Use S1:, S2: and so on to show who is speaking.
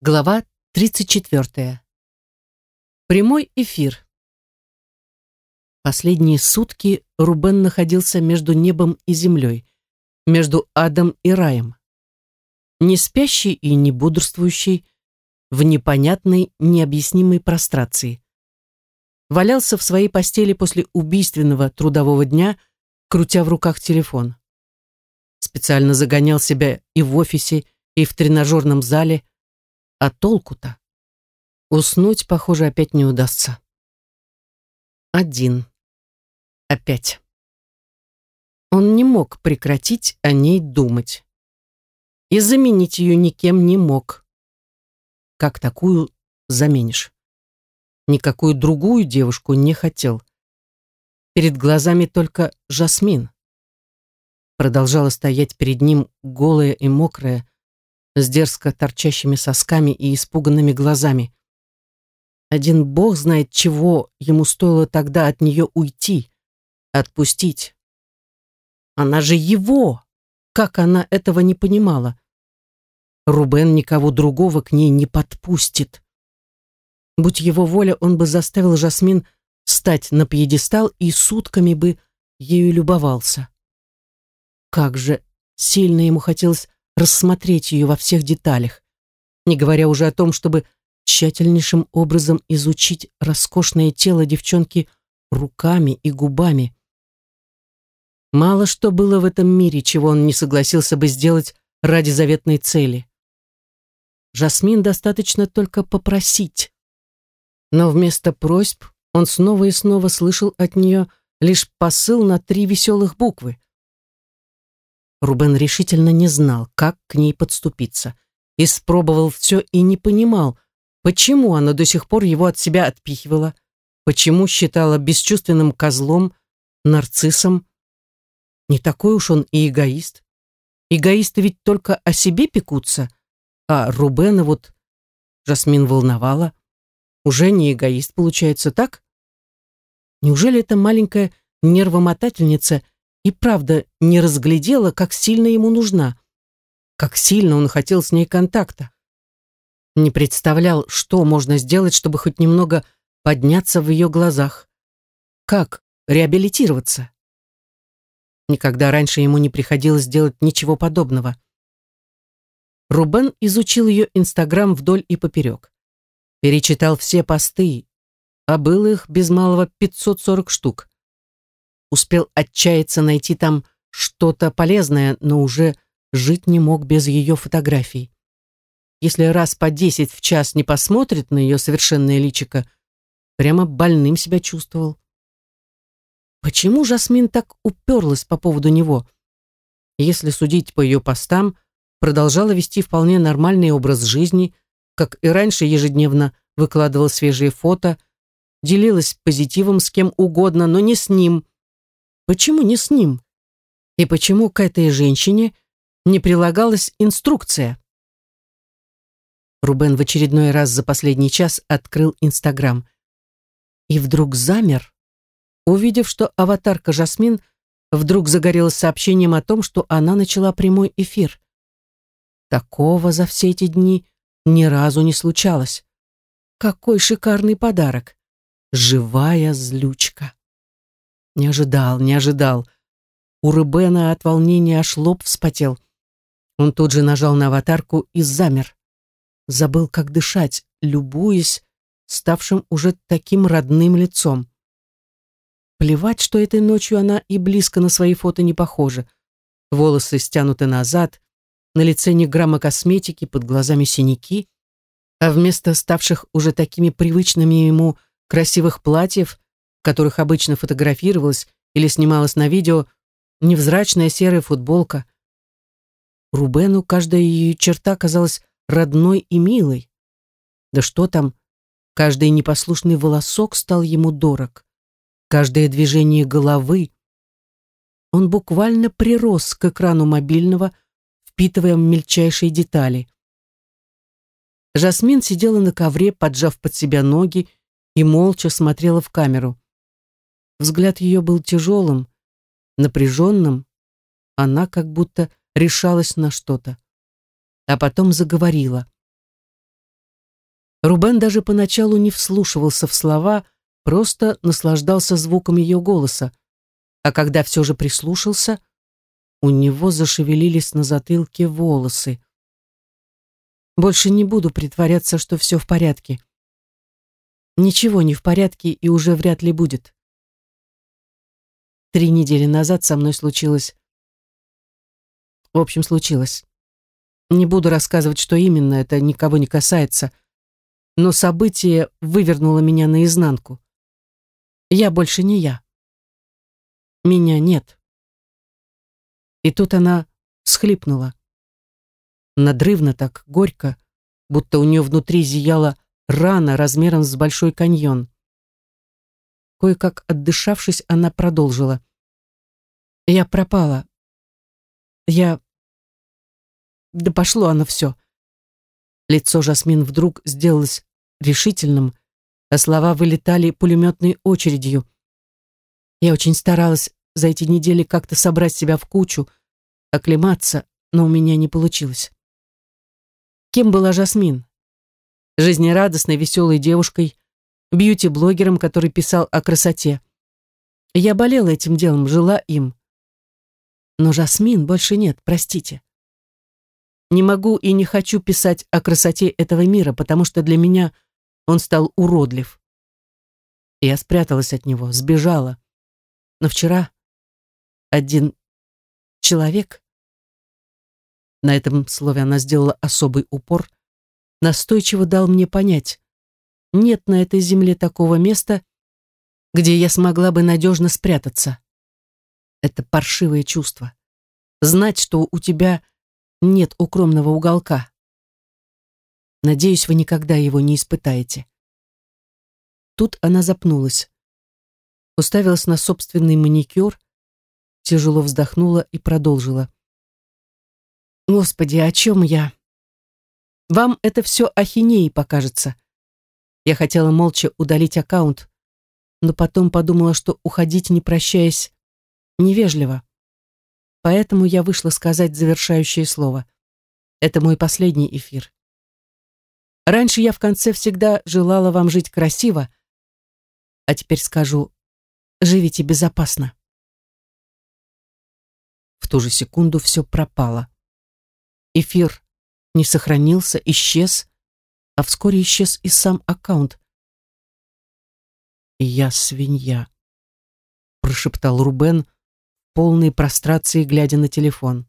S1: Глава 34. Прямой эфир. Последние сутки Рубен находился между небом и землей, между адом и раем. Не спящий и не бодрствующий, в непонятной, необъяснимой прострации. Валялся в своей постели после убийственного трудового дня, крутя в руках телефон. Специально загонял себя и в офисе, и в тренажерном зале, а толку-то? Уснуть, похоже, опять не удастся. Один. Опять. Он не мог прекратить о ней думать. И заменить ее никем не мог. Как такую заменишь? Никакую другую девушку не хотел. Перед глазами только Жасмин. Продолжала стоять перед ним голая и мокрая, с дерзко торчащими сосками и испуганными глазами. Один бог знает, чего ему стоило тогда от нее уйти, отпустить. Она же его! Как она этого не понимала? Рубен никого другого к ней не подпустит. Будь его воля, он бы заставил Жасмин встать на пьедестал и сутками бы ею любовался. Как же сильно ему хотелось рассмотреть ее во всех деталях, не говоря уже о том, чтобы тщательнейшим образом изучить роскошное тело девчонки руками и губами. Мало что было в этом мире, чего он не согласился бы сделать ради заветной цели. Жасмин достаточно только попросить. Но вместо просьб он снова и снова слышал от нее лишь посыл на три веселых буквы. Рубен решительно не знал, как к ней подступиться. Испробовал все и не понимал, почему она до сих пор его от себя отпихивала, почему считала бесчувственным козлом, нарциссом. Не такой уж он и эгоист. Эгоисты ведь только о себе пекутся, а Рубена вот Жасмин волновала. Уже не эгоист, получается, так? Неужели эта маленькая нервомотательница – и правда не разглядела, как сильно ему нужна, как сильно он хотел с ней контакта. Не представлял, что можно сделать, чтобы хоть немного подняться в ее глазах. Как реабилитироваться? Никогда раньше ему не приходилось делать ничего подобного. Рубен изучил ее Инстаграм вдоль и поперек. Перечитал все посты, а было их без малого 540 штук успел отчаяться найти там что-то полезное, но уже жить не мог без ее фотографий. Если раз по десять в час не посмотрит на ее совершенное личико, прямо больным себя чувствовал. Почему Жасмин так уперлась по поводу него? Если судить по ее постам, продолжала вести вполне нормальный образ жизни, как и раньше ежедневно выкладывала свежие фото, делилась позитивом с кем угодно, но не с ним, Почему не с ним? И почему к этой женщине не прилагалась инструкция? Рубен в очередной раз за последний час открыл Инстаграм. И вдруг замер, увидев, что аватарка Жасмин вдруг загорелась сообщением о том, что она начала прямой эфир. Такого за все эти дни ни разу не случалось. Какой шикарный подарок! Живая злючка. Не ожидал, не ожидал. У Рыбена от волнения аж лоб вспотел. Он тут же нажал на аватарку и замер. Забыл, как дышать, любуясь ставшим уже таким родным лицом. Плевать, что этой ночью она и близко на свои фото не похожа. Волосы стянуты назад, на лице ни грамма косметики, под глазами синяки, а вместо ставших уже такими привычными ему красивых платьев которых обычно фотографировалась или снималась на видео, невзрачная серая футболка. Рубену каждая ее черта казалась родной и милой. Да что там, каждый непослушный волосок стал ему дорог, каждое движение головы. Он буквально прирос к экрану мобильного, впитывая мельчайшие детали. Жасмин сидела на ковре, поджав под себя ноги, и молча смотрела в камеру. Взгляд ее был тяжелым, напряженным. Она как будто решалась на что-то. А потом заговорила. Рубен даже поначалу не вслушивался в слова, просто наслаждался звуком ее голоса, а когда все же прислушался, у него зашевелились на затылке волосы. Больше не буду притворяться, что все в порядке. Ничего не в порядке и уже вряд ли будет. Три недели назад со мной случилось... В общем, случилось. Не буду рассказывать, что именно, это никого не касается — но событие вывернуло меня наизнанку. Я больше не я. Меня нет. И тут она схлипнула. Надрывно так, горько, будто у нее внутри зияла рана размером с большой каньон. Кое-как отдышавшись, она продолжила. Я пропала. Я... Да пошло оно все. Лицо Жасмин вдруг сделалось решительным, а слова вылетали пулеметной очередью. Я очень старалась за эти недели как-то собрать себя в кучу, оклематься, но у меня не получилось. Кем была Жасмин? Жизнерадостной, веселой девушкой, бьюти-блогером, который писал о красоте. Я болела этим делом, жила им. Но Жасмин больше нет, простите. Не могу и не хочу писать о красоте этого мира, потому что для меня он стал уродлив. Я спряталась от него, сбежала. Но вчера один человек, на этом слове она сделала особый упор, настойчиво дал мне понять, нет на этой земле такого места, где я смогла бы надежно спрятаться. Это паршивое чувство. Знать, что у тебя нет укромного уголка. Надеюсь, вы никогда его не испытаете. Тут она запнулась. Уставилась на собственный маникюр, тяжело вздохнула и продолжила. Господи, о чем я? Вам это все ахинеей покажется. Я хотела молча удалить аккаунт, но потом подумала, что уходить, не прощаясь, невежливо. Поэтому я вышла сказать завершающее слово. Это мой последний эфир. Раньше я в конце всегда желала вам жить красиво, а теперь скажу, живите безопасно. В ту же секунду все пропало. Эфир не сохранился, исчез, а вскоре исчез и сам аккаунт. «Я свинья», — прошептал Рубен, полной прострации, глядя на телефон.